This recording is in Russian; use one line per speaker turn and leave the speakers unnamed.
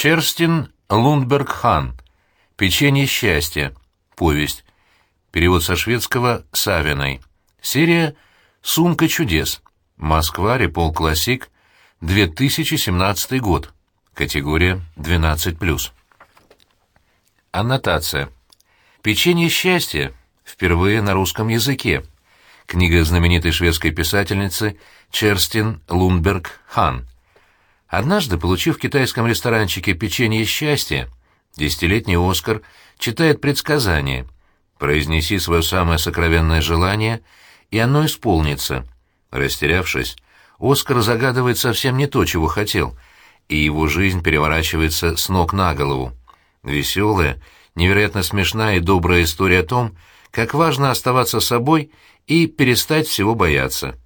Черстин Лундберг-хан. Печенье счастья. Повесть. Перевод со шведского Савиной. Серия «Сумка чудес». Москва, Репол Классик, 2017 год. Категория 12+. Аннотация. «Печенье счастья» впервые на русском языке. Книга знаменитой шведской писательницы Черстин Лундберг Хан. Однажды, получив в китайском ресторанчике печенье счастья, десятилетний Оскар читает предсказание «Произнеси свое самое сокровенное желание, и оно исполнится». Растерявшись, Оскар загадывает совсем не то, чего хотел, и его жизнь переворачивается с ног на голову. Веселая, невероятно смешная и добрая история о том, как важно оставаться собой и перестать всего бояться.